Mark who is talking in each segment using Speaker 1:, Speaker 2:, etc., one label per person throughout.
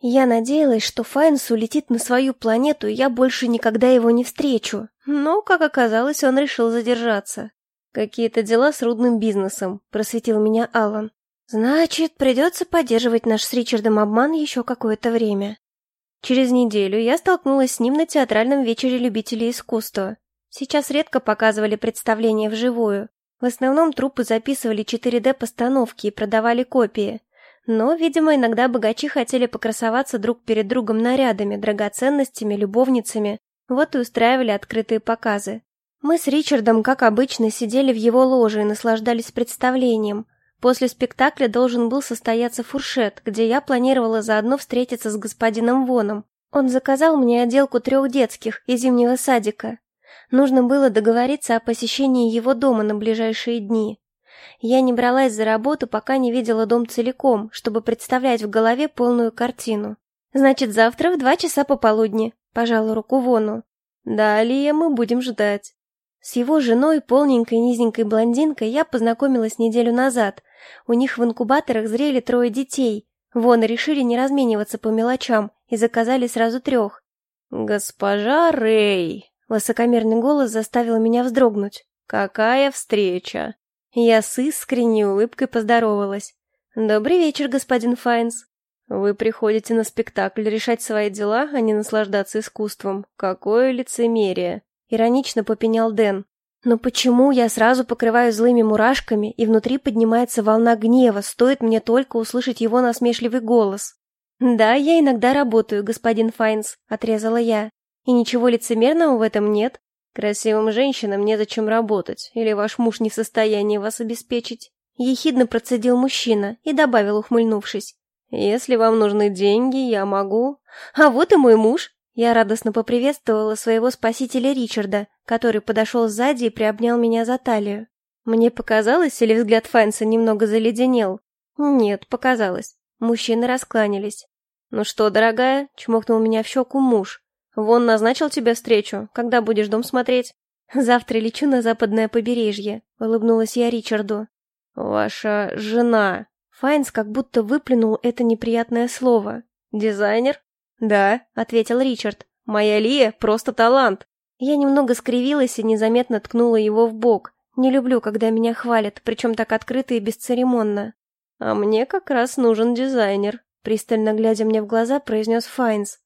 Speaker 1: Я надеялась, что Файнс улетит на свою планету, и я больше никогда его не встречу. Но, как оказалось, он решил задержаться. «Какие-то дела с рудным бизнесом», — просветил меня Алан. «Значит, придется поддерживать наш с Ричардом обман еще какое-то время». Через неделю я столкнулась с ним на театральном вечере любителей искусства. Сейчас редко показывали представления вживую. В основном трупы записывали 4D-постановки и продавали копии. Но, видимо, иногда богачи хотели покрасоваться друг перед другом нарядами, драгоценностями, любовницами. Вот и устраивали открытые показы. Мы с Ричардом, как обычно, сидели в его ложе и наслаждались представлением. После спектакля должен был состояться фуршет, где я планировала заодно встретиться с господином Воном. Он заказал мне отделку трех детских и зимнего садика. Нужно было договориться о посещении его дома на ближайшие дни. Я не бралась за работу, пока не видела дом целиком, чтобы представлять в голове полную картину. «Значит, завтра в два часа пополудни», — пожала руку Вону. «Далее мы будем ждать». С его женой, полненькой низенькой блондинкой, я познакомилась неделю назад. У них в инкубаторах зрели трое детей. Вон решили не размениваться по мелочам и заказали сразу трех. «Госпожа Рэй!» — высокомерный голос заставил меня вздрогнуть. «Какая встреча!» Я с искренней улыбкой поздоровалась. «Добрый вечер, господин Файнс. Вы приходите на спектакль решать свои дела, а не наслаждаться искусством. Какое лицемерие!» Иронично попенял Дэн. Но почему я сразу покрываю злыми мурашками, и внутри поднимается волна гнева, стоит мне только услышать его насмешливый голос? «Да, я иногда работаю, господин Файнс», — отрезала я. «И ничего лицемерного в этом нет. Красивым женщинам незачем работать, или ваш муж не в состоянии вас обеспечить». Ехидно процедил мужчина и добавил, ухмыльнувшись. «Если вам нужны деньги, я могу...» «А вот и мой муж!» Я радостно поприветствовала своего спасителя Ричарда, который подошел сзади и приобнял меня за талию. Мне показалось, или взгляд Файнса немного заледенел? Нет, показалось. Мужчины раскланялись. «Ну что, дорогая?» — чмокнул меня в щеку муж. «Вон назначил тебе встречу. Когда будешь дом смотреть?» «Завтра лечу на западное побережье», — улыбнулась я Ричарду. «Ваша жена...» Файнс как будто выплюнул это неприятное слово. «Дизайнер?» «Да», — ответил Ричард. «Моя Лия просто талант». Я немного скривилась и незаметно ткнула его в бок. Не люблю, когда меня хвалят, причем так открыто и бесцеремонно. «А мне как раз нужен дизайнер», — пристально глядя мне в глаза, произнес Файнс.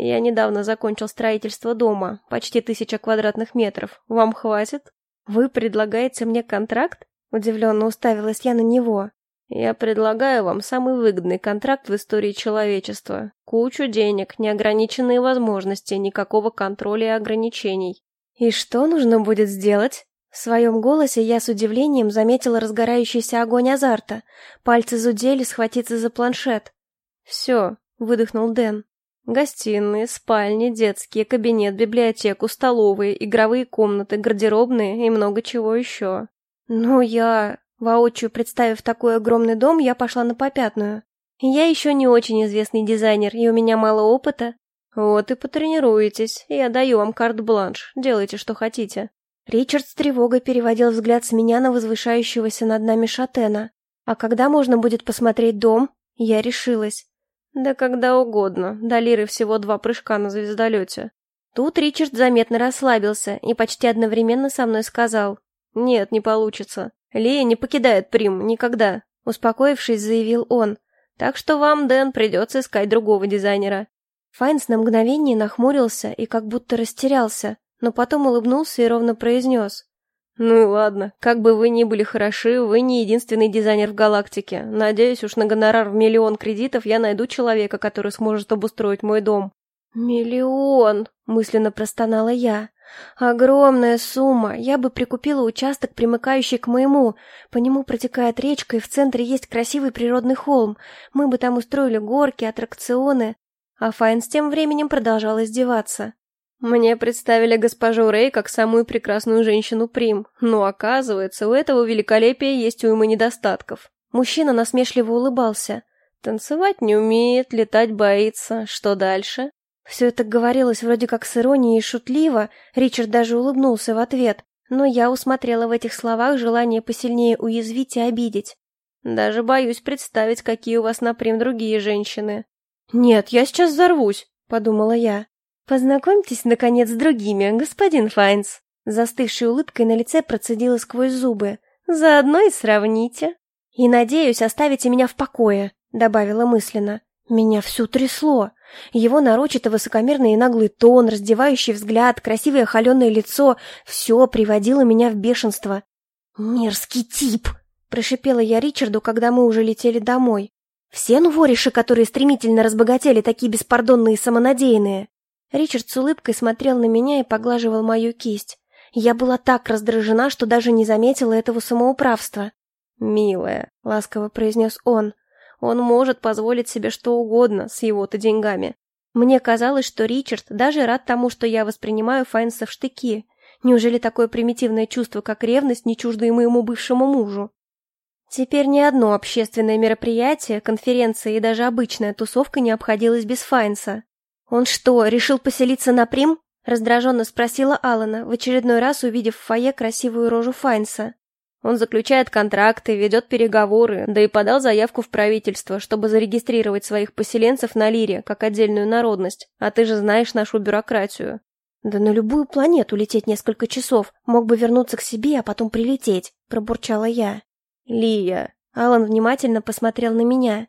Speaker 1: «Я недавно закончил строительство дома, почти тысяча квадратных метров. Вам хватит?» «Вы предлагаете мне контракт?» Удивленно уставилась я на него. Я предлагаю вам самый выгодный контракт в истории человечества. Кучу денег, неограниченные возможности, никакого контроля и ограничений. И что нужно будет сделать? В своем голосе я с удивлением заметила разгорающийся огонь азарта. Пальцы зудели схватиться за планшет. «Все», — выдохнул Дэн. «Гостиные, спальни, детские, кабинет, библиотеку, столовые, игровые комнаты, гардеробные и много чего еще». «Ну, я...» Воочию представив такой огромный дом, я пошла на попятную. Я еще не очень известный дизайнер, и у меня мало опыта. Вот и потренируетесь, я даю вам карт-бланш, делайте, что хотите. Ричард с тревогой переводил взгляд с меня на возвышающегося над нами шатена. А когда можно будет посмотреть дом? Я решилась. Да когда угодно, до Лиры всего два прыжка на звездолете. Тут Ричард заметно расслабился и почти одновременно со мной сказал. Нет, не получится. Лия не покидает Прим никогда, успокоившись, заявил он. Так что вам, Дэн, придется искать другого дизайнера. Файнс на мгновение нахмурился и как будто растерялся, но потом улыбнулся и ровно произнес. «Ну ладно, как бы вы ни были хороши, вы не единственный дизайнер в галактике. Надеюсь, уж на гонорар в миллион кредитов я найду человека, который сможет обустроить мой дом». «Миллион!» — мысленно простонала я. Огромная сумма. Я бы прикупила участок, примыкающий к моему. По нему протекает речка, и в центре есть красивый природный холм. Мы бы там устроили горки, аттракционы. А Файнс тем временем продолжал издеваться. Мне представили госпожу Рэй как самую прекрасную женщину Прим, но оказывается, у этого великолепия есть уйма недостатков. Мужчина насмешливо улыбался. Танцевать не умеет, летать боится. Что дальше? Все это говорилось вроде как с иронией и шутливо, Ричард даже улыбнулся в ответ, но я усмотрела в этих словах желание посильнее уязвить и обидеть. Даже боюсь представить, какие у вас напрям другие женщины. «Нет, я сейчас взорвусь», — подумала я. «Познакомьтесь, наконец, с другими, господин Файнс». Застывшей улыбкой на лице процедила сквозь зубы. «Заодно и сравните». «И, надеюсь, оставите меня в покое», — добавила мысленно. Меня всю трясло. Его нарочито высокомерный и наглый тон, раздевающий взгляд, красивое холеное лицо — все приводило меня в бешенство. «Мерзкий тип!» — прошипела я Ричарду, когда мы уже летели домой. «Все нувориши, которые стремительно разбогатели, такие беспардонные и самонадеянные!» Ричард с улыбкой смотрел на меня и поглаживал мою кисть. Я была так раздражена, что даже не заметила этого самоуправства. «Милая», — ласково произнес он, он может позволить себе что угодно с его-то деньгами. Мне казалось, что Ричард даже рад тому, что я воспринимаю Файнса в штыки. Неужели такое примитивное чувство, как ревность, не чуждо и моему бывшему мужу? Теперь ни одно общественное мероприятие, конференция и даже обычная тусовка не обходилась без Файнса. «Он что, решил поселиться на Прим?» — раздраженно спросила Алана, в очередной раз увидев в фойе красивую рожу Файнса. Он заключает контракты, ведет переговоры, да и подал заявку в правительство, чтобы зарегистрировать своих поселенцев на Лире, как отдельную народность. А ты же знаешь нашу бюрократию. Да на любую планету лететь несколько часов, мог бы вернуться к себе, а потом прилететь, пробурчала я. Лия. Алан внимательно посмотрел на меня.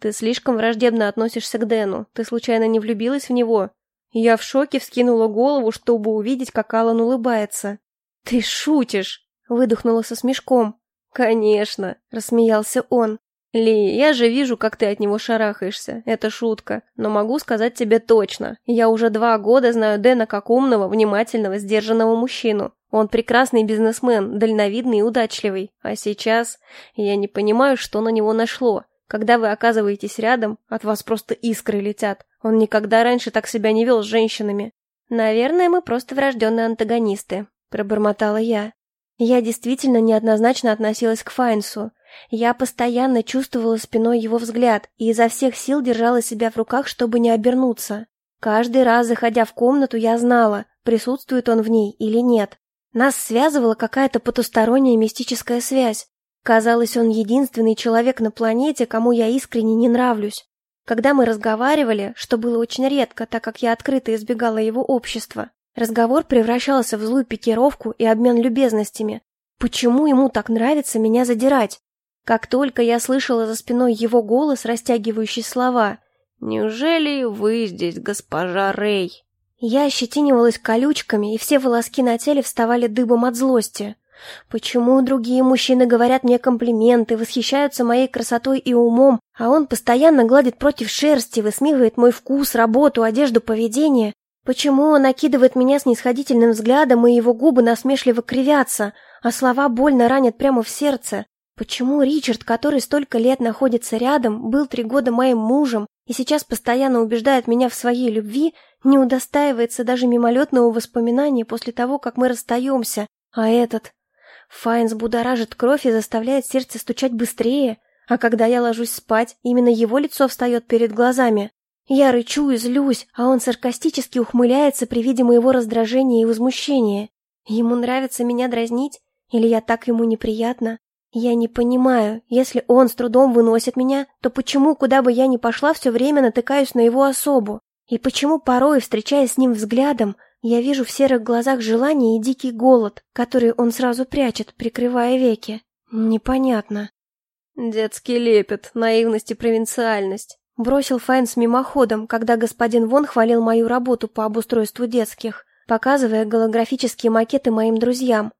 Speaker 1: Ты слишком враждебно относишься к Дэну. Ты случайно не влюбилась в него? Я в шоке вскинула голову, чтобы увидеть, как Алан улыбается. Ты шутишь? Выдохнула со смешком. «Конечно», — рассмеялся он. «Ли, я же вижу, как ты от него шарахаешься. Это шутка. Но могу сказать тебе точно. Я уже два года знаю Дэна как умного, внимательного, сдержанного мужчину. Он прекрасный бизнесмен, дальновидный и удачливый. А сейчас я не понимаю, что на него нашло. Когда вы оказываетесь рядом, от вас просто искры летят. Он никогда раньше так себя не вел с женщинами. Наверное, мы просто врожденные антагонисты», — пробормотала я. Я действительно неоднозначно относилась к Файнсу. Я постоянно чувствовала спиной его взгляд и изо всех сил держала себя в руках, чтобы не обернуться. Каждый раз, заходя в комнату, я знала, присутствует он в ней или нет. Нас связывала какая-то потусторонняя мистическая связь. Казалось, он единственный человек на планете, кому я искренне не нравлюсь. Когда мы разговаривали, что было очень редко, так как я открыто избегала его общества, Разговор превращался в злую пикировку и обмен любезностями. Почему ему так нравится меня задирать? Как только я слышала за спиной его голос, растягивающий слова «Неужели вы здесь, госпожа Рэй?» Я ощетинивалась колючками, и все волоски на теле вставали дыбом от злости. Почему другие мужчины говорят мне комплименты, восхищаются моей красотой и умом, а он постоянно гладит против шерсти, высмеивает мой вкус, работу, одежду, поведение? Почему он накидывает меня с нисходительным взглядом, и его губы насмешливо кривятся, а слова больно ранят прямо в сердце? Почему Ричард, который столько лет находится рядом, был три года моим мужем и сейчас постоянно убеждает меня в своей любви, не удостаивается даже мимолетного воспоминания после того, как мы расстаемся, а этот... Файнс будоражит кровь и заставляет сердце стучать быстрее, а когда я ложусь спать, именно его лицо встает перед глазами. Я рычу и злюсь, а он саркастически ухмыляется при виде моего раздражения и возмущения. Ему нравится меня дразнить? Или я так ему неприятна? Я не понимаю, если он с трудом выносит меня, то почему, куда бы я ни пошла, все время натыкаюсь на его особу? И почему порой, встречаясь с ним взглядом, я вижу в серых глазах желание и дикий голод, который он сразу прячет, прикрывая веки? Непонятно. Детский лепет, наивность и провинциальность. Бросил Файнс мимоходом, когда господин Вон хвалил мою работу по обустройству детских, показывая голографические макеты моим друзьям.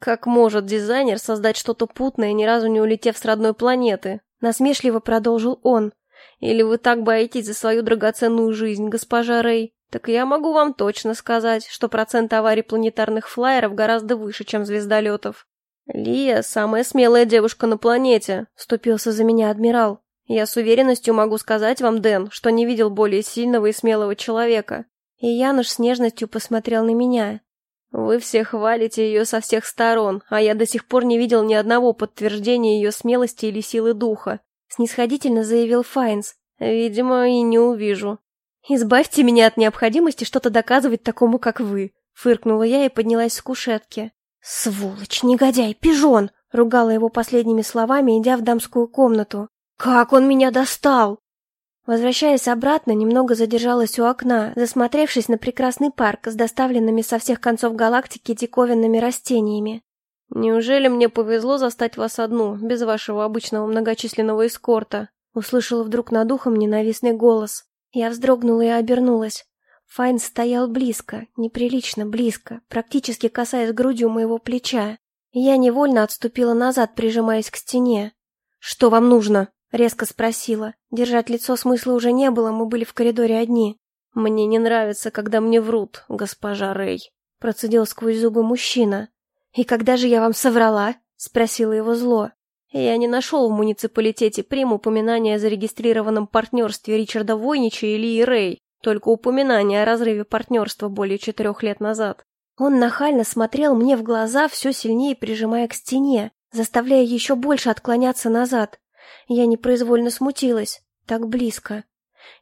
Speaker 1: «Как может дизайнер создать что-то путное, ни разу не улетев с родной планеты?» Насмешливо продолжил он. «Или вы так боитесь за свою драгоценную жизнь, госпожа Рэй? Так я могу вам точно сказать, что процент аварий планетарных флайеров гораздо выше, чем звездолетов». «Лия – самая смелая девушка на планете», – вступился за меня адмирал. Я с уверенностью могу сказать вам, Дэн, что не видел более сильного и смелого человека. И Януш с нежностью посмотрел на меня. Вы все хвалите ее со всех сторон, а я до сих пор не видел ни одного подтверждения ее смелости или силы духа. Снисходительно заявил Файнс. Видимо, и не увижу. Избавьте меня от необходимости что-то доказывать такому, как вы. Фыркнула я и поднялась с кушетки. «Сволочь, негодяй, пижон!» — ругала его последними словами, идя в дамскую комнату. «Как он меня достал!» Возвращаясь обратно, немного задержалась у окна, засмотревшись на прекрасный парк с доставленными со всех концов галактики диковинными растениями.
Speaker 2: «Неужели мне повезло застать вас одну, без вашего обычного многочисленного эскорта?»
Speaker 1: Услышала вдруг над ухом ненавистный голос. Я вздрогнула и обернулась. Файн стоял близко, неприлично близко, практически касаясь грудью моего плеча. Я невольно отступила назад, прижимаясь к стене. «Что вам нужно?» — резко спросила. Держать лицо смысла уже не было, мы были в коридоре одни.
Speaker 2: «Мне не нравится, когда мне врут, госпожа Рэй», — процедил сквозь зубы мужчина.
Speaker 1: «И когда же я вам соврала?» — спросила его зло.
Speaker 2: Я не нашел в муниципалитете прим упоминания о зарегистрированном партнерстве Ричарда Войнича и Лии Рэй, только упоминание о разрыве партнерства более четырех лет назад.
Speaker 1: Он нахально смотрел мне в глаза, все сильнее прижимая к стене, заставляя еще больше отклоняться назад. Я непроизвольно смутилась. Так близко.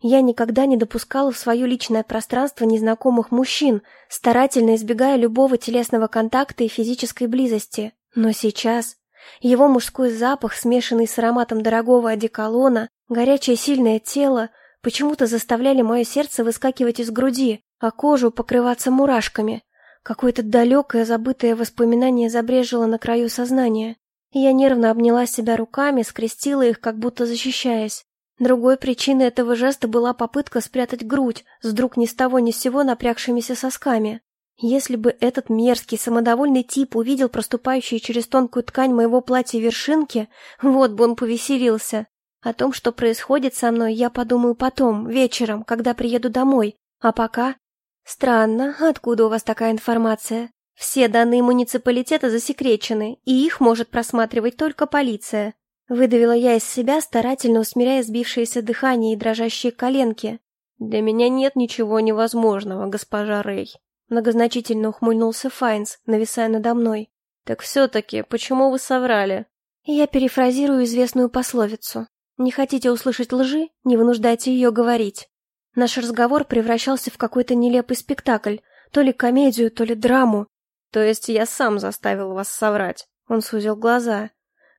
Speaker 1: Я никогда не допускала в свое личное пространство незнакомых мужчин, старательно избегая любого телесного контакта и физической близости. Но сейчас его мужской запах, смешанный с ароматом дорогого одеколона, горячее сильное тело, почему-то заставляли мое сердце выскакивать из груди, а кожу покрываться мурашками. Какое-то далекое забытое воспоминание забрежило на краю сознания. Я нервно обняла себя руками, скрестила их, как будто защищаясь. Другой причиной этого жеста была попытка спрятать грудь с вдруг ни с того ни с сего напрягшимися сосками. Если бы этот мерзкий, самодовольный тип увидел проступающие через тонкую ткань моего платья вершинки, вот бы он повеселился. О том, что происходит со мной, я подумаю потом, вечером, когда приеду домой. А пока... Странно, откуда у вас такая информация? Все данные муниципалитета засекречены, и их может просматривать только полиция. Выдавила я из себя, старательно усмиряя сбившееся дыхание и дрожащие коленки.
Speaker 2: «Для меня нет ничего невозможного, госпожа Рэй», — многозначительно ухмыльнулся Файнс, нависая надо мной. «Так все-таки, почему вы соврали?»
Speaker 1: Я перефразирую известную пословицу. «Не хотите услышать лжи? Не вынуждайте ее говорить». Наш разговор превращался в какой-то нелепый спектакль, то ли комедию, то ли драму.
Speaker 2: «То есть я сам заставил вас соврать?» Он сузил глаза.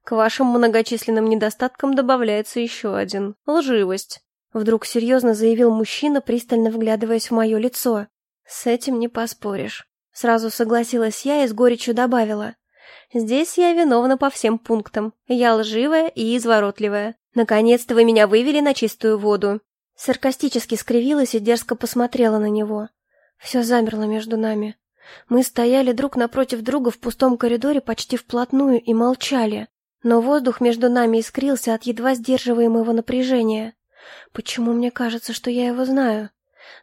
Speaker 2: К вашим многочисленным недостаткам добавляется еще один — лживость.
Speaker 1: Вдруг серьезно заявил мужчина, пристально вглядываясь в мое лицо. С этим не поспоришь. Сразу согласилась я и с горечью добавила. Здесь я виновна по всем пунктам. Я лживая и изворотливая. Наконец-то вы меня вывели на чистую воду. Саркастически скривилась и дерзко посмотрела на него. Все замерло между нами. Мы стояли друг напротив друга в пустом коридоре почти вплотную и молчали но воздух между нами искрился от едва сдерживаемого напряжения. Почему мне кажется, что я его знаю?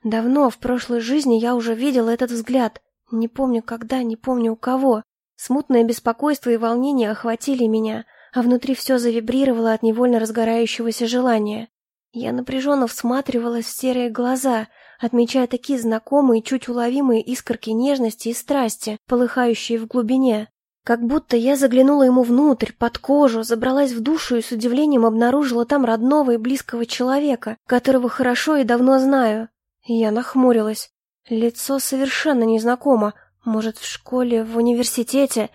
Speaker 1: Давно, в прошлой жизни, я уже видела этот взгляд. Не помню когда, не помню у кого. Смутное беспокойство и волнение охватили меня, а внутри все завибрировало от невольно разгорающегося желания. Я напряженно всматривалась в серые глаза, отмечая такие знакомые, чуть уловимые искорки нежности и страсти, полыхающие в глубине. Как будто я заглянула ему внутрь, под кожу, забралась в душу и с удивлением обнаружила там родного и близкого человека, которого хорошо и давно знаю. Я нахмурилась. Лицо совершенно незнакомо. Может, в школе, в университете.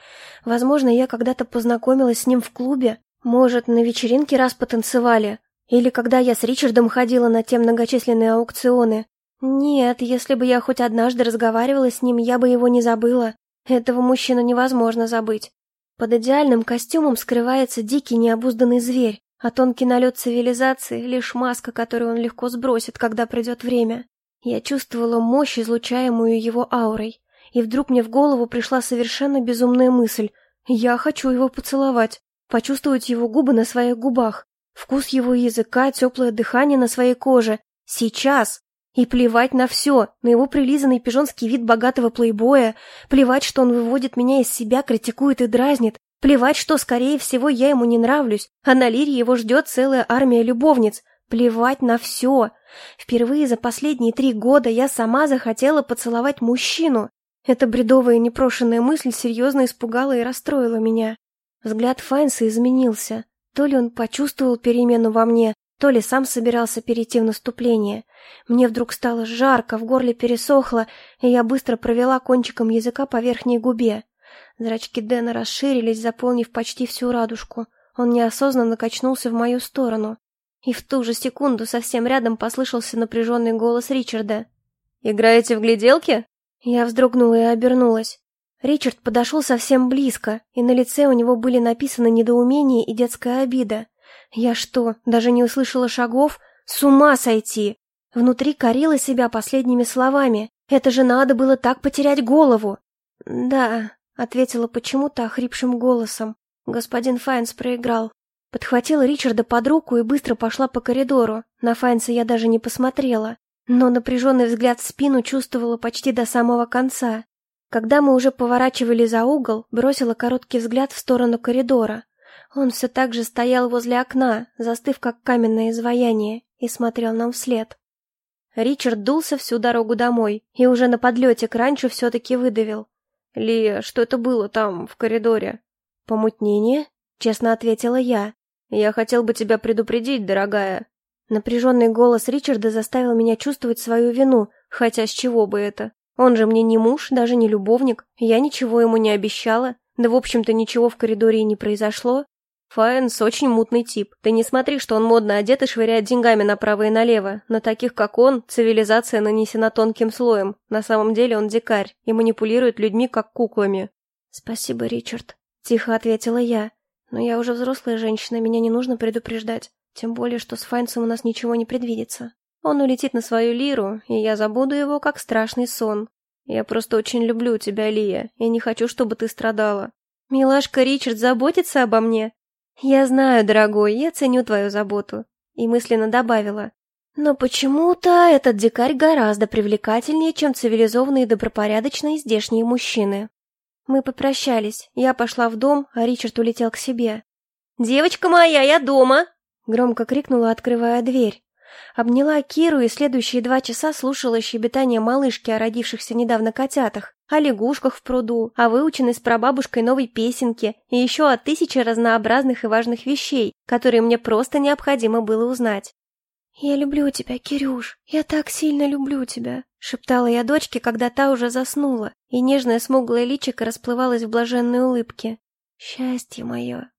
Speaker 1: Возможно, я когда-то познакомилась с ним в клубе. Может, на вечеринке раз потанцевали. Или когда я с Ричардом ходила на те многочисленные аукционы. Нет, если бы я хоть однажды разговаривала с ним, я бы его не забыла. Этого мужчину невозможно забыть. Под идеальным костюмом скрывается дикий необузданный зверь, а тонкий налет цивилизации — лишь маска, которую он легко сбросит, когда придет время. Я чувствовала мощь, излучаемую его аурой, и вдруг мне в голову пришла совершенно безумная мысль. Я хочу его поцеловать, почувствовать его губы на своих губах, вкус его языка, теплое дыхание на своей коже. Сейчас! И плевать на все, на его прилизанный пижонский вид богатого плейбоя, плевать, что он выводит меня из себя, критикует и дразнит, плевать, что, скорее всего, я ему не нравлюсь, а на Лире его ждет целая армия любовниц, плевать на все. Впервые за последние три года я сама захотела поцеловать мужчину. Эта бредовая непрошенная мысль серьезно испугала и расстроила меня. Взгляд Файнса изменился. То ли он почувствовал перемену во мне, то ли сам собирался перейти в наступление. Мне вдруг стало жарко, в горле пересохло, и я быстро провела кончиком языка по верхней губе. Зрачки Дэна расширились, заполнив почти всю радужку. Он неосознанно качнулся в мою сторону. И в ту же секунду совсем рядом послышался напряженный голос Ричарда.
Speaker 2: «Играете в гляделки?»
Speaker 1: Я вздрогнула и обернулась. Ричард подошел совсем близко, и на лице у него были написаны недоумение и детская обида. Я что, даже не услышала шагов? С ума сойти! Внутри корила себя последними словами. Это же надо было так потерять голову. Да, ответила почему-то охрипшим голосом. Господин Файнс проиграл. Подхватила Ричарда под руку и быстро пошла по коридору. На Файнса я даже не посмотрела, но напряженный взгляд в спину чувствовала почти до самого конца. Когда мы уже поворачивали за угол, бросила короткий взгляд в сторону коридора. Он все так же стоял возле окна, застыв как каменное изваяние, и смотрел нам вслед. Ричард дулся всю дорогу домой и уже на подлете к ранчо все-таки выдавил.
Speaker 2: «Лия, что это было там, в коридоре?»
Speaker 1: «Помутнение?» — честно ответила я.
Speaker 2: «Я хотел бы тебя предупредить, дорогая».
Speaker 1: Напряженный голос Ричарда заставил меня чувствовать свою вину, хотя с чего бы это? Он же мне не муж, даже не любовник, я ничего ему не обещала, да в общем-то ничего в коридоре и не произошло.
Speaker 2: Фаенс очень мутный тип. Ты не смотри, что он модно одет и швыряет деньгами направо и налево. На таких, как он, цивилизация нанесена тонким слоем. На самом деле он дикарь и манипулирует людьми, как куклами.
Speaker 1: «Спасибо, Ричард», — тихо ответила я. «Но я уже взрослая женщина, меня не нужно предупреждать. Тем более, что с Файнсом у нас ничего не предвидится».
Speaker 2: Он улетит на свою лиру, и я забуду его, как страшный сон. Я просто очень люблю тебя, Лия, и не хочу, чтобы ты страдала.
Speaker 1: Милашка Ричард заботится обо мне. Я знаю, дорогой, я ценю твою заботу. И мысленно добавила. Но почему-то этот дикарь гораздо привлекательнее, чем цивилизованные добропорядочные здешние мужчины. Мы попрощались, я пошла в дом, а Ричард улетел к себе.
Speaker 2: «Девочка моя, я дома!»
Speaker 1: Громко крикнула, открывая дверь. Обняла Киру и следующие два часа слушала щебетание малышки о родившихся недавно котятах, о лягушках в пруду, о выученной с прабабушкой новой песенке и еще о тысяче разнообразных и важных вещей, которые мне просто необходимо было узнать. «Я люблю тебя, Кирюш, я так сильно люблю тебя», — шептала я дочке, когда та уже заснула, и нежное смуглое личико расплывалось в блаженной улыбке. «Счастье мое!»